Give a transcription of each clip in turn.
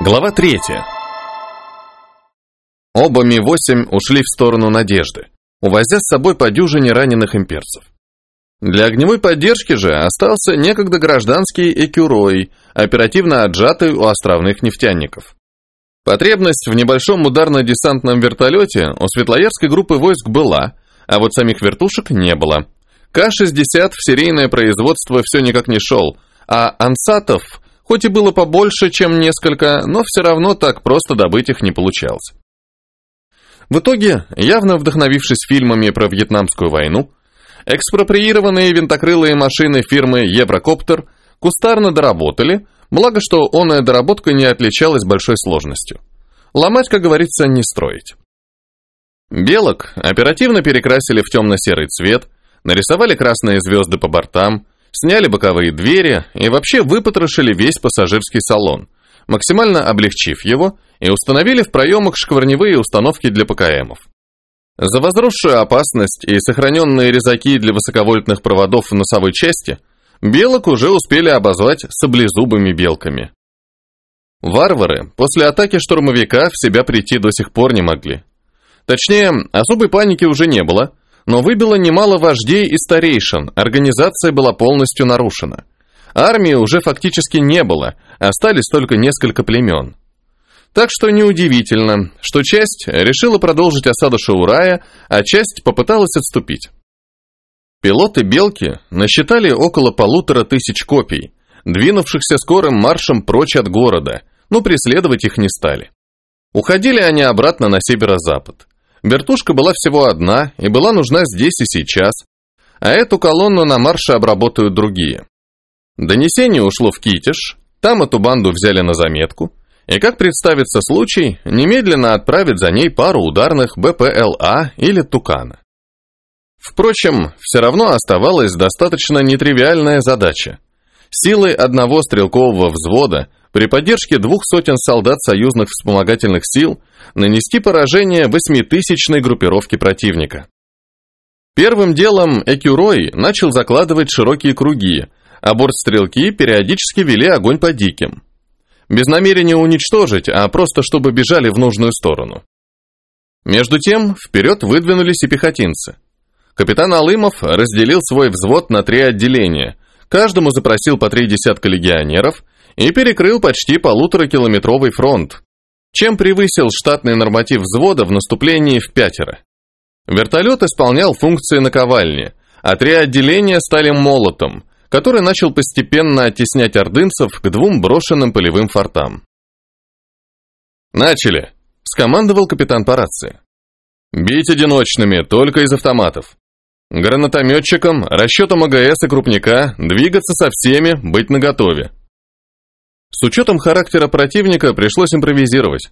Глава 3. Оба Ми-8 ушли в сторону Надежды, увозя с собой по дюжине раненых имперцев. Для огневой поддержки же остался некогда гражданский Экюрой, оперативно отжатый у островных нефтяников. Потребность в небольшом ударно-десантном вертолете у Светлоярской группы войск была, а вот самих вертушек не было. К-60 в серийное производство все никак не шел, а ансатов, хоть и было побольше, чем несколько, но все равно так просто добыть их не получалось. В итоге, явно вдохновившись фильмами про Вьетнамскую войну, экспроприированные винтокрылые машины фирмы «Еврокоптер» кустарно доработали, благо что онная доработка не отличалась большой сложностью. Ломать, как говорится, не строить. Белок оперативно перекрасили в темно-серый цвет, нарисовали красные звезды по бортам, сняли боковые двери и вообще выпотрошили весь пассажирский салон, максимально облегчив его и установили в проемах шкварневые установки для ПКМов. За возросшую опасность и сохраненные резаки для высоковольтных проводов в носовой части белок уже успели обозвать саблезубыми белками. Варвары после атаки штурмовика в себя прийти до сих пор не могли. Точнее, особой паники уже не было, но выбило немало вождей и старейшин, организация была полностью нарушена. Армии уже фактически не было, остались только несколько племен. Так что неудивительно, что часть решила продолжить осаду Шаурая, а часть попыталась отступить. Пилоты «Белки» насчитали около полутора тысяч копий, двинувшихся скорым маршем прочь от города, но преследовать их не стали. Уходили они обратно на северо-запад. Вертушка была всего одна и была нужна здесь и сейчас, а эту колонну на марше обработают другие. Донесение ушло в Китиш, там эту банду взяли на заметку, и, как представится случай, немедленно отправят за ней пару ударных БПЛА или Тукана. Впрочем, все равно оставалась достаточно нетривиальная задача. Силой одного стрелкового взвода при поддержке двух сотен солдат союзных вспомогательных сил нанести поражение восьмитысячной группировке противника. Первым делом Экюрой начал закладывать широкие круги, а бортстрелки периодически вели огонь по диким. Без намерения уничтожить, а просто чтобы бежали в нужную сторону. Между тем, вперед выдвинулись и пехотинцы. Капитан Алымов разделил свой взвод на три отделения, каждому запросил по три десятка легионеров и перекрыл почти полуторакилометровый фронт, чем превысил штатный норматив взвода в наступлении в пятеро. Вертолет исполнял функции наковальни, а три отделения стали молотом, который начал постепенно оттеснять ордынцев к двум брошенным полевым фортам. «Начали!» – скомандовал капитан по рации. «Бить одиночными, только из автоматов. Гранатометчикам, расчетам АГС и крупника двигаться со всеми, быть наготове. С учетом характера противника пришлось импровизировать.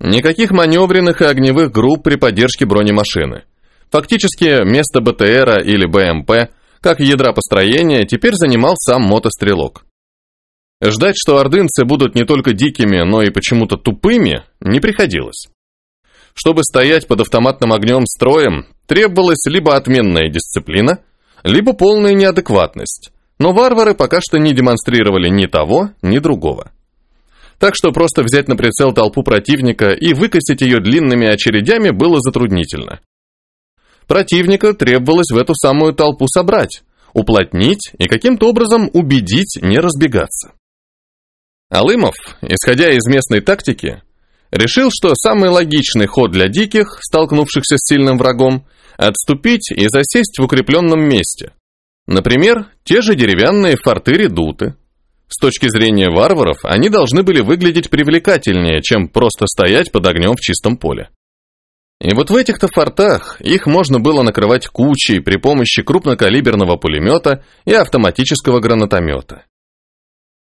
Никаких маневренных и огневых групп при поддержке бронемашины. Фактически место БТРа или БМП – как ядра построения, теперь занимал сам мотострелок. Ждать, что ордынцы будут не только дикими, но и почему-то тупыми, не приходилось. Чтобы стоять под автоматным огнем строем, требовалась либо отменная дисциплина, либо полная неадекватность, но варвары пока что не демонстрировали ни того, ни другого. Так что просто взять на прицел толпу противника и выкосить ее длинными очередями было затруднительно. Противника требовалось в эту самую толпу собрать, уплотнить и каким-то образом убедить не разбегаться. Алымов, исходя из местной тактики, решил, что самый логичный ход для диких, столкнувшихся с сильным врагом, отступить и засесть в укрепленном месте. Например, те же деревянные форты редуты. С точки зрения варваров, они должны были выглядеть привлекательнее, чем просто стоять под огнем в чистом поле. И вот в этих-то фортах их можно было накрывать кучей при помощи крупнокалиберного пулемета и автоматического гранатомета.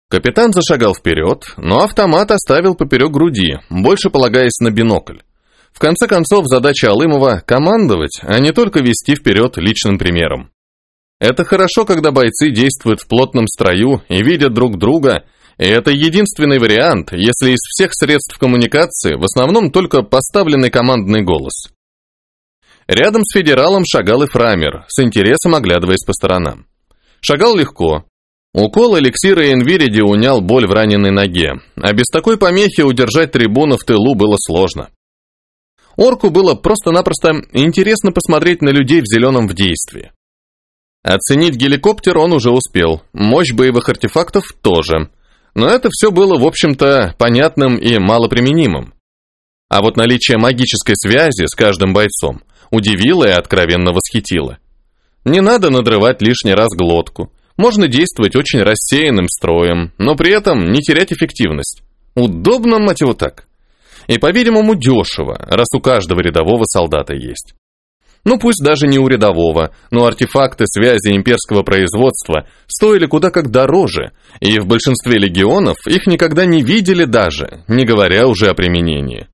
Капитан зашагал вперед, но автомат оставил поперек груди, больше полагаясь на бинокль. В конце концов, задача Алымова – командовать, а не только вести вперед личным примером. Это хорошо, когда бойцы действуют в плотном строю и видят друг друга – и это единственный вариант, если из всех средств коммуникации в основном только поставленный командный голос. Рядом с федералом шагал и Фрамер, с интересом оглядываясь по сторонам. Шагал легко. Укол эликсира Инвириди унял боль в раненой ноге, а без такой помехи удержать трибуну в тылу было сложно. Орку было просто-напросто интересно посмотреть на людей в зеленом в действии. Оценить геликоптер он уже успел, мощь боевых артефактов тоже. Но это все было, в общем-то, понятным и малоприменимым. А вот наличие магической связи с каждым бойцом удивило и откровенно восхитило. Не надо надрывать лишний раз глотку. Можно действовать очень рассеянным строем, но при этом не терять эффективность. Удобно, мать его, так. И, по-видимому, дешево, раз у каждого рядового солдата есть. Ну пусть даже не у рядового, но артефакты связи имперского производства стоили куда как дороже, и в большинстве легионов их никогда не видели даже, не говоря уже о применении.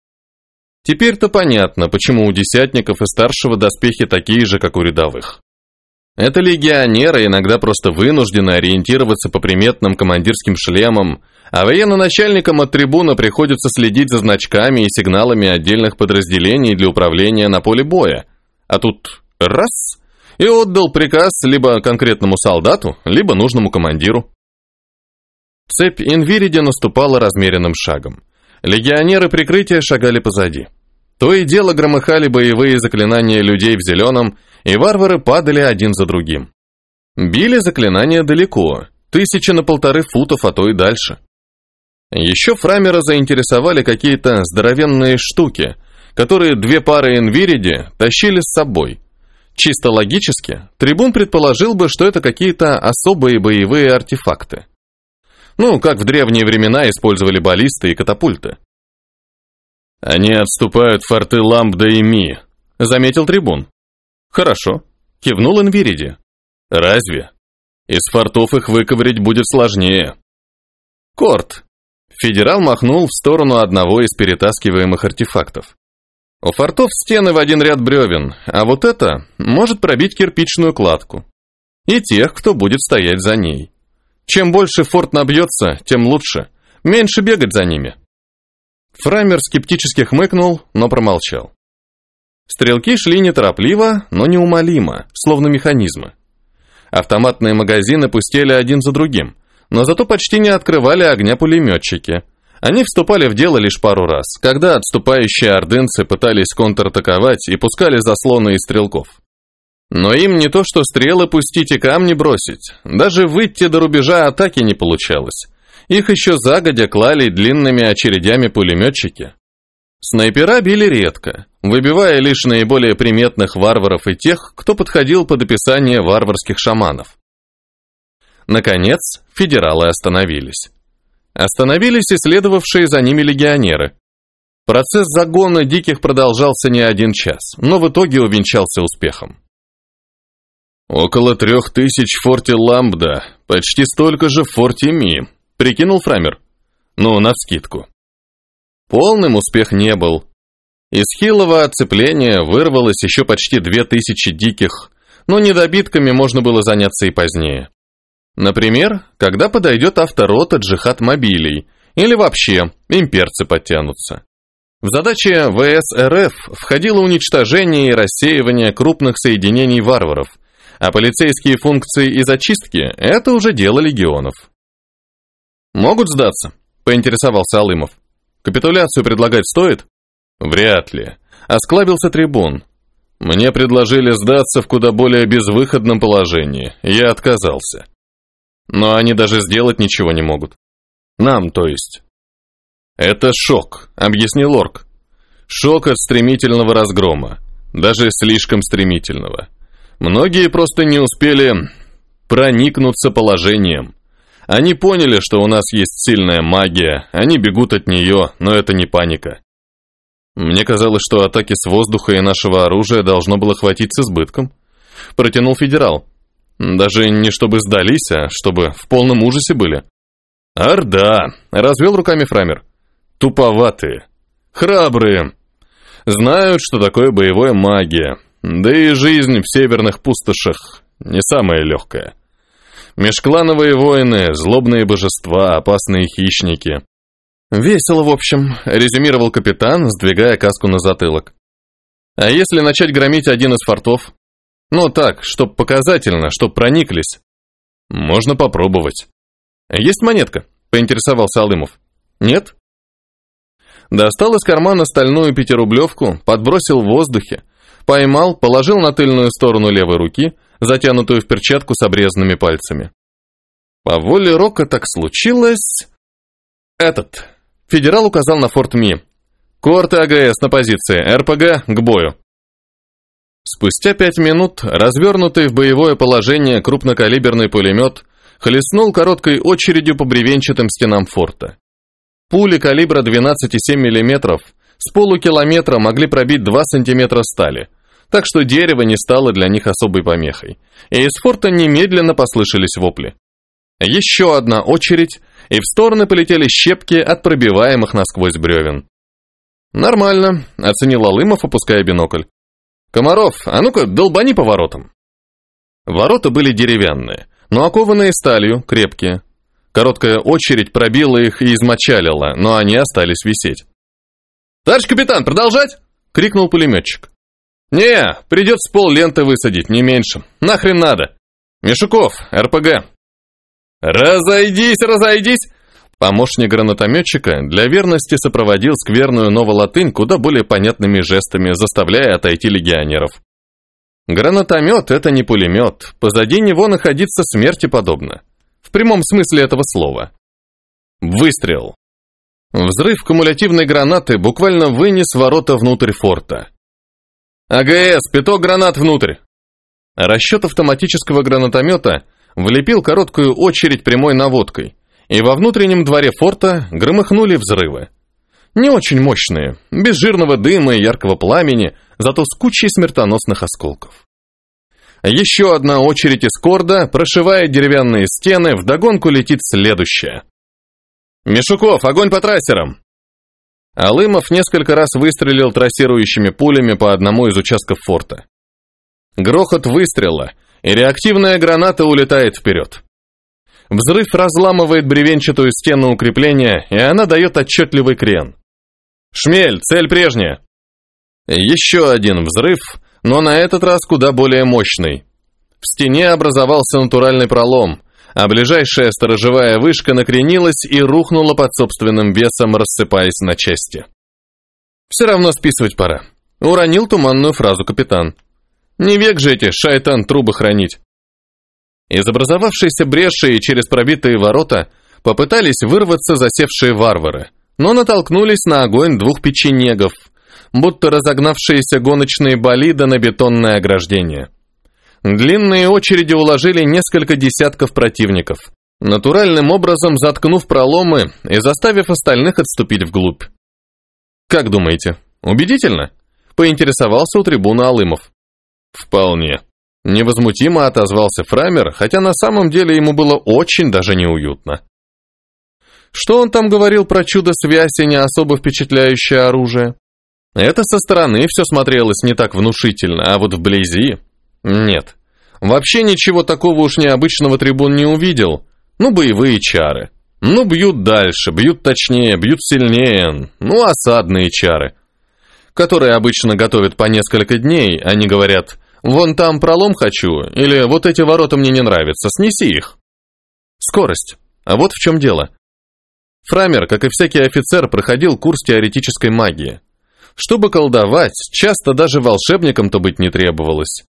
Теперь-то понятно, почему у десятников и старшего доспехи такие же, как у рядовых. Это легионеры иногда просто вынуждены ориентироваться по приметным командирским шлемам, а военно-начальникам от трибуна приходится следить за значками и сигналами отдельных подразделений для управления на поле боя – а тут раз и отдал приказ либо конкретному солдату, либо нужному командиру. Цепь Инвириди наступала размеренным шагом. Легионеры прикрытия шагали позади. То и дело громыхали боевые заклинания людей в зеленом, и варвары падали один за другим. Били заклинания далеко, тысячи на полторы футов, а то и дальше. Еще Фрамера заинтересовали какие-то здоровенные штуки – которые две пары Энвириди тащили с собой. Чисто логически, трибун предположил бы, что это какие-то особые боевые артефакты. Ну, как в древние времена использовали баллисты и катапульты. «Они отступают форты Ламбда и Ми», — заметил трибун. «Хорошо», — кивнул Энвириди. «Разве? Из фортов их выковырять будет сложнее». «Корт», — федерал махнул в сторону одного из перетаскиваемых артефактов. У фортов стены в один ряд бревен, а вот это может пробить кирпичную кладку. И тех, кто будет стоять за ней. Чем больше форт набьется, тем лучше. Меньше бегать за ними. Фраймер скептически хмыкнул, но промолчал. Стрелки шли неторопливо, но неумолимо, словно механизмы. Автоматные магазины пустели один за другим, но зато почти не открывали огня пулеметчики – они вступали в дело лишь пару раз, когда отступающие ордынцы пытались контратаковать и пускали заслоны из стрелков. Но им не то что стрелы пустить и камни бросить, даже выйти до рубежа атаки не получалось. Их еще загодя клали длинными очередями пулеметчики. Снайпера били редко, выбивая лишь наиболее приметных варваров и тех, кто подходил под описание варварских шаманов. Наконец, федералы остановились. Остановились исследовавшие за ними легионеры. Процесс загона диких продолжался не один час, но в итоге увенчался успехом. «Около трех тысяч в форте Ламбда, почти столько же в форте Ми», — прикинул Фрамер. «Ну, навскидку». Полным успех не был. Из хилого оцепления вырвалось еще почти две тысячи диких, но недобитками можно было заняться и позднее. Например, когда подойдет авторота джихад-мобилей, или вообще имперцы подтянутся. В задачи ВС входило уничтожение и рассеивание крупных соединений варваров, а полицейские функции и зачистки – это уже дело легионов. «Могут сдаться?» – поинтересовался Алымов. «Капитуляцию предлагать стоит?» «Вряд ли», – осклабился трибун. «Мне предложили сдаться в куда более безвыходном положении. Я отказался. Но они даже сделать ничего не могут. Нам, то есть. Это шок, объяснил Орк. Шок от стремительного разгрома. Даже слишком стремительного. Многие просто не успели проникнуться положением. Они поняли, что у нас есть сильная магия, они бегут от нее, но это не паника. Мне казалось, что атаки с воздуха и нашего оружия должно было хватить с избытком. Протянул федерал. Даже не чтобы сдались, а чтобы в полном ужасе были. «Орда!» — развел руками Фрамер. «Туповатые. Храбрые. Знают, что такое боевая магия. Да и жизнь в северных пустошах не самая легкая. Межклановые воины, злобные божества, опасные хищники. Весело, в общем, резюмировал капитан, сдвигая каску на затылок. А если начать громить один из фортов? Ну так, чтоб показательно, чтоб прониклись. Можно попробовать. Есть монетка? Поинтересовался Алымов. Нет? Достал из кармана стальную пятирублевку, подбросил в воздухе, поймал, положил на тыльную сторону левой руки, затянутую в перчатку с обрезанными пальцами. По воле Рока так случилось... Этот. Федерал указал на форт Ми. Корты АГС на позиции, РПГ к бою. Спустя пять минут развернутый в боевое положение крупнокалиберный пулемет хлестнул короткой очередью по бревенчатым стенам форта. Пули калибра 12,7 мм с полукилометра могли пробить 2 см стали, так что дерево не стало для них особой помехой, и из форта немедленно послышались вопли. Еще одна очередь, и в стороны полетели щепки от пробиваемых насквозь бревен. «Нормально», — оценил Алымов, опуская бинокль. «Комаров, а ну-ка, долбани по воротам». Ворота были деревянные, но окованные сталью, крепкие. Короткая очередь пробила их и измочалила, но они остались висеть. «Товарищ капитан, продолжать?» — крикнул пулеметчик. «Не, придется пол ленты высадить, не меньше. Нахрен надо. Мишуков, РПГ». «Разойдись, разойдись!» Помощник гранатометчика для верности сопроводил скверную новолатынь куда более понятными жестами, заставляя отойти легионеров. Гранатомет – это не пулемет, позади него находиться смерти подобно. В прямом смысле этого слова. Выстрел. Взрыв кумулятивной гранаты буквально вынес ворота внутрь форта. АГС, пяток гранат внутрь. Расчет автоматического гранатомета влепил короткую очередь прямой наводкой – и во внутреннем дворе форта громыхнули взрывы. Не очень мощные, без жирного дыма и яркого пламени, зато с кучей смертоносных осколков. Еще одна очередь из корда, прошивая деревянные стены, вдогонку летит следующая. «Мишуков, огонь по трассерам!» Алымов несколько раз выстрелил трассирующими пулями по одному из участков форта. Грохот выстрела, и реактивная граната улетает вперед. Взрыв разламывает бревенчатую стену укрепления, и она дает отчетливый крен. «Шмель, цель прежняя!» Еще один взрыв, но на этот раз куда более мощный. В стене образовался натуральный пролом, а ближайшая сторожевая вышка накренилась и рухнула под собственным весом, рассыпаясь на части. «Все равно списывать пора», — уронил туманную фразу капитан. «Не век же эти шайтан трубы хранить». Из образовавшейся бреши и через пробитые ворота попытались вырваться засевшие варвары, но натолкнулись на огонь двух печенегов, будто разогнавшиеся гоночные болиды на бетонное ограждение. Длинные очереди уложили несколько десятков противников, натуральным образом заткнув проломы и заставив остальных отступить вглубь. «Как думаете, убедительно?» – поинтересовался у трибуна Алымов. «Вполне», Невозмутимо отозвался Фрамер, хотя на самом деле ему было очень даже неуютно. Что он там говорил про чудо-связь и не особо впечатляющее оружие? Это со стороны все смотрелось не так внушительно, а вот вблизи... Нет. Вообще ничего такого уж необычного трибун не увидел. Ну, боевые чары. Ну, бьют дальше, бьют точнее, бьют сильнее. Ну, осадные чары. Которые обычно готовят по несколько дней, они говорят Вон там пролом хочу, или вот эти ворота мне не нравятся, снеси их. Скорость. А вот в чем дело. Фрамер, как и всякий офицер, проходил курс теоретической магии. Чтобы колдовать, часто даже волшебником-то быть не требовалось.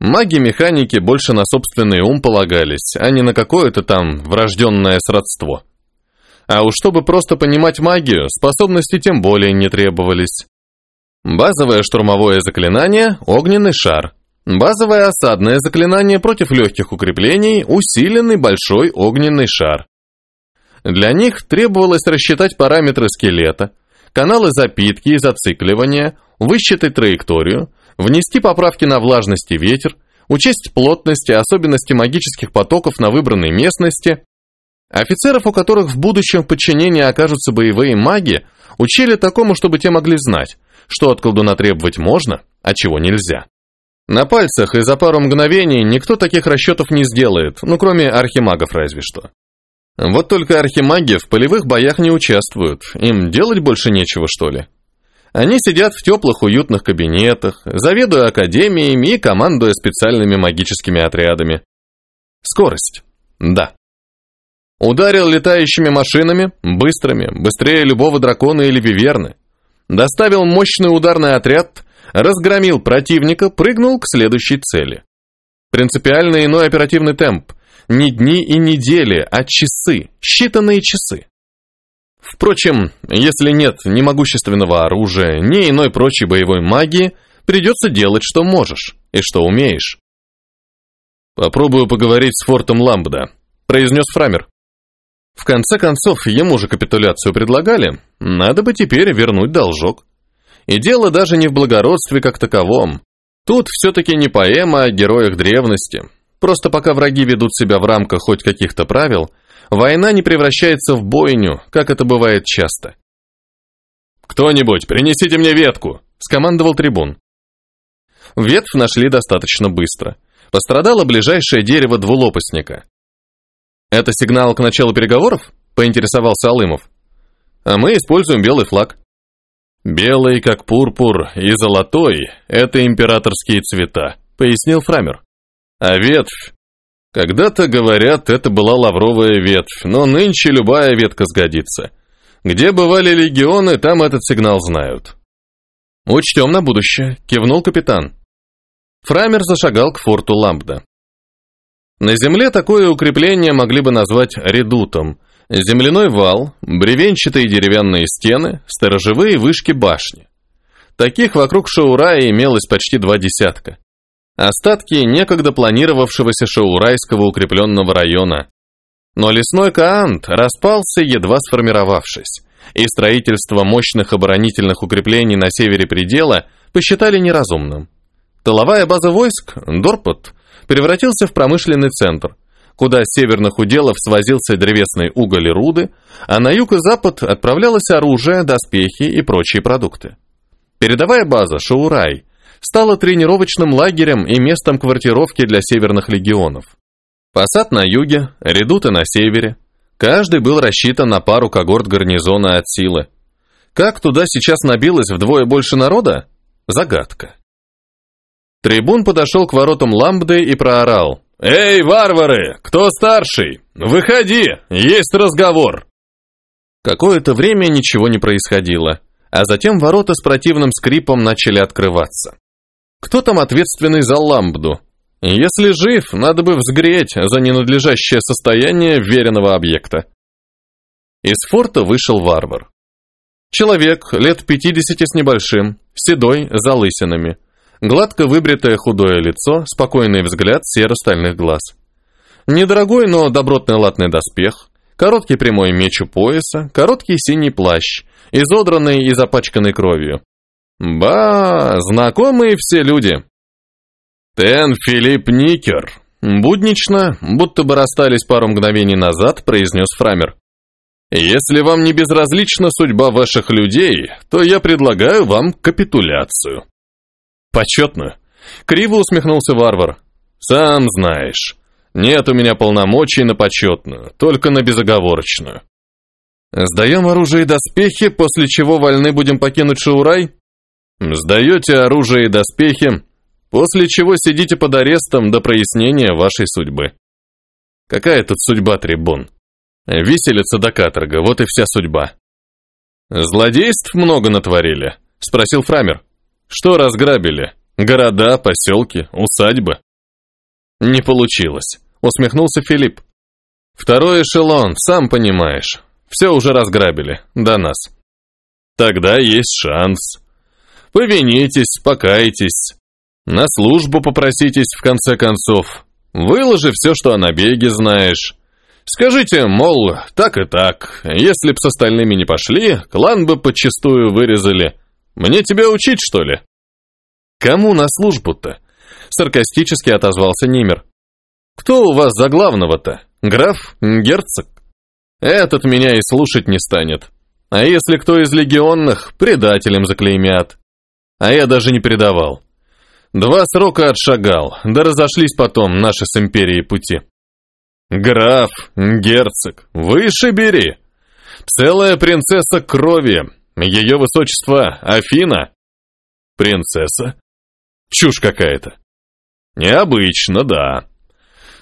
Маги-механики больше на собственный ум полагались, а не на какое-то там врожденное сродство. А уж чтобы просто понимать магию, способности тем более не требовались. Базовое штурмовое заклинание – огненный шар. Базовое осадное заклинание против легких укреплений – усиленный большой огненный шар. Для них требовалось рассчитать параметры скелета, каналы запитки и зацикливания, высчитать траекторию, внести поправки на влажность и ветер, учесть плотность и особенности магических потоков на выбранной местности. Офицеров, у которых в будущем в подчинении окажутся боевые маги, учили такому, чтобы те могли знать, что от колдуна требовать можно, а чего нельзя. На пальцах и за пару мгновений никто таких расчетов не сделает, ну кроме архимагов разве что. Вот только архимаги в полевых боях не участвуют, им делать больше нечего что ли. Они сидят в теплых уютных кабинетах, заведуя академиями и командуя специальными магическими отрядами. Скорость. Да. Ударил летающими машинами, быстрыми, быстрее любого дракона или виверны. Доставил мощный ударный отряд, разгромил противника, прыгнул к следующей цели. Принципиально иной оперативный темп. Не дни и недели, а часы, считанные часы. Впрочем, если нет ни могущественного оружия, ни иной прочей боевой магии, придется делать, что можешь и что умеешь. «Попробую поговорить с фортом Ламбда», — произнес Фрамер. В конце концов, ему же капитуляцию предлагали, надо бы теперь вернуть должок. И дело даже не в благородстве как таковом. Тут все-таки не поэма о героях древности. Просто пока враги ведут себя в рамках хоть каких-то правил, война не превращается в бойню, как это бывает часто. «Кто-нибудь, принесите мне ветку!» – скомандовал трибун. Ветвь нашли достаточно быстро. Пострадало ближайшее дерево двулопастника. «Это сигнал к началу переговоров?» – поинтересовался Алымов. «А мы используем белый флаг». «Белый, как пурпур, и золотой – это императорские цвета», – пояснил Фрамер. «А ветвь? Когда-то, говорят, это была лавровая ветвь, но нынче любая ветка сгодится. Где бывали легионы, там этот сигнал знают». «Учтем на будущее», – кивнул капитан. Фрамер зашагал к форту Ламбда. На земле такое укрепление могли бы назвать редутом. Земляной вал, бревенчатые деревянные стены, сторожевые вышки башни. Таких вокруг Шаурая имелось почти два десятка. Остатки некогда планировавшегося шаурайского укрепленного района. Но лесной Каант распался, едва сформировавшись, и строительство мощных оборонительных укреплений на севере предела посчитали неразумным. Тыловая база войск, Дорпот, превратился в промышленный центр, куда с северных уделов свозился древесный уголь и руды, а на юг и запад отправлялось оружие, доспехи и прочие продукты. Передовая база Шаурай стала тренировочным лагерем и местом квартировки для северных легионов. Посад на юге, редуты на севере. Каждый был рассчитан на пару когорт гарнизона от силы. Как туда сейчас набилось вдвое больше народа? Загадка. Трибун подошел к воротам Ламбды и проорал. «Эй, варвары! Кто старший? Выходи! Есть разговор!» Какое-то время ничего не происходило, а затем ворота с противным скрипом начали открываться. Кто там ответственный за Ламбду? Если жив, надо бы взгреть за ненадлежащее состояние веренного объекта. Из форта вышел варвар. Человек, лет 50 с небольшим, седой, залысинами. Гладко выбритое худое лицо, спокойный взгляд серо-стальных глаз. Недорогой, но добротный латный доспех, короткий прямой меч у пояса, короткий синий плащ, изодранный и запачканный кровью. Ба, знакомые все люди. Тен Филипп Никер. Буднично, будто бы расстались пару мгновений назад, произнес Фрамер. Если вам не безразлична судьба ваших людей, то я предлагаю вам капитуляцию. Почетную. Криво усмехнулся варвар. Сам знаешь. Нет у меня полномочий на почетную, только на безоговорочную. Сдаем оружие и доспехи, после чего вольны будем покинуть Шаурай? Сдаете оружие и доспехи, после чего сидите под арестом до прояснения вашей судьбы. Какая тут судьба, трибун? Виселица до каторга, вот и вся судьба. Злодейств много натворили? Спросил Фрамер. Что разграбили? Города, поселки, усадьбы? Не получилось, усмехнулся Филипп. Второй эшелон, сам понимаешь. Все уже разграбили, до нас. Тогда есть шанс. Повинитесь, покайтесь. На службу попроситесь в конце концов. Выложи все, что о набеге знаешь. Скажите, мол, так и так. Если б с остальными не пошли, клан бы подчистую вырезали. Мне тебя учить, что ли?» «Кому на службу-то?» Саркастически отозвался Нимер. «Кто у вас за главного-то? Граф? Герцог? Этот меня и слушать не станет. А если кто из легионных, предателем заклеймят. А я даже не предавал. Два срока отшагал, да разошлись потом наши с империей пути. Граф, герцог, выше бери. Целая принцесса крови, ее высочество Афина? Принцесса? Чушь какая-то. Необычно, да.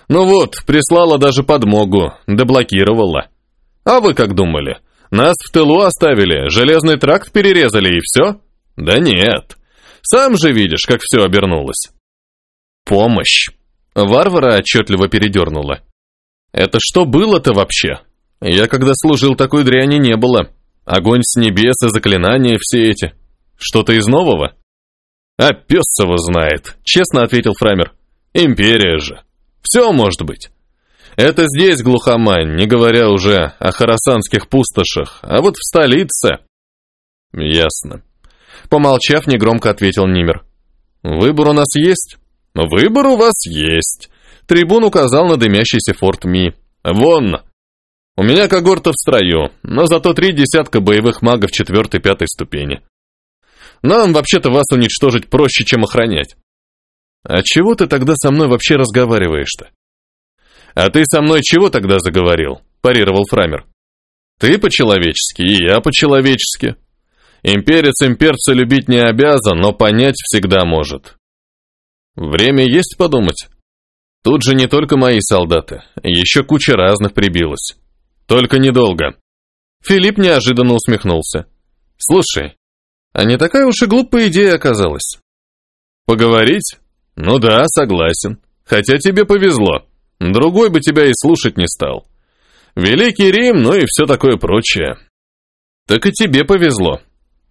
Ну вот, прислала даже подмогу, деблокировала. А вы как думали? Нас в тылу оставили, железный тракт перерезали и все? Да нет. Сам же видишь, как все обернулось. Помощь. Варвара отчетливо передернула. Это что было-то вообще? Я когда служил, такой дряни не было. Огонь с небес и заклинания все эти. Что-то из нового? А пес его знает, честно ответил Фрамер. Империя же. Все может быть. Это здесь глухомань, не говоря уже о харасанских пустошах, а вот в столице... Ясно. Помолчав, негромко ответил Нимер. Выбор у нас есть? Выбор у вас есть. Трибун указал на дымящийся форт Ми. Вон! У меня когорта в строю, но зато три десятка боевых магов четвертой-пятой ступени. Нам вообще-то вас уничтожить проще, чем охранять. А чего ты тогда со мной вообще разговариваешь-то? А ты со мной чего тогда заговорил? парировал Фрамер. Ты по-человечески, и я по-человечески. Имперец имперца любить не обязан, но понять всегда может. Время есть подумать. Тут же не только мои солдаты, еще куча разных прибилась. Только недолго. Филипп неожиданно усмехнулся. Слушай, а не такая уж и глупая идея оказалась. Поговорить? Ну да, согласен. Хотя тебе повезло. Другой бы тебя и слушать не стал. Великий Рим, ну и все такое прочее. Так и тебе повезло.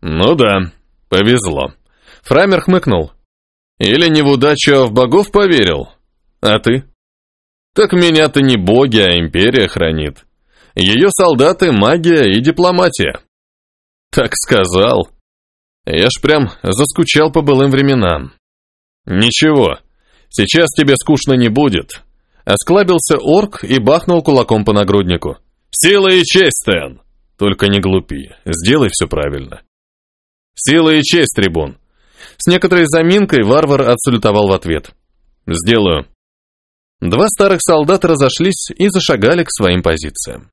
Ну да, повезло. Фрамер хмыкнул. Или не в удачу, а в богов поверил. А ты? Так меня-то не боги, а империя хранит. Ее солдаты, магия и дипломатия. Так сказал. Я ж прям заскучал по былым временам. Ничего, сейчас тебе скучно не будет. Осклабился орк и бахнул кулаком по нагруднику. Сила и честь, Стэн! Только не глупи, сделай все правильно. Сила и честь, трибун. С некоторой заминкой варвар отсалютовал в ответ. Сделаю. Два старых солдата разошлись и зашагали к своим позициям.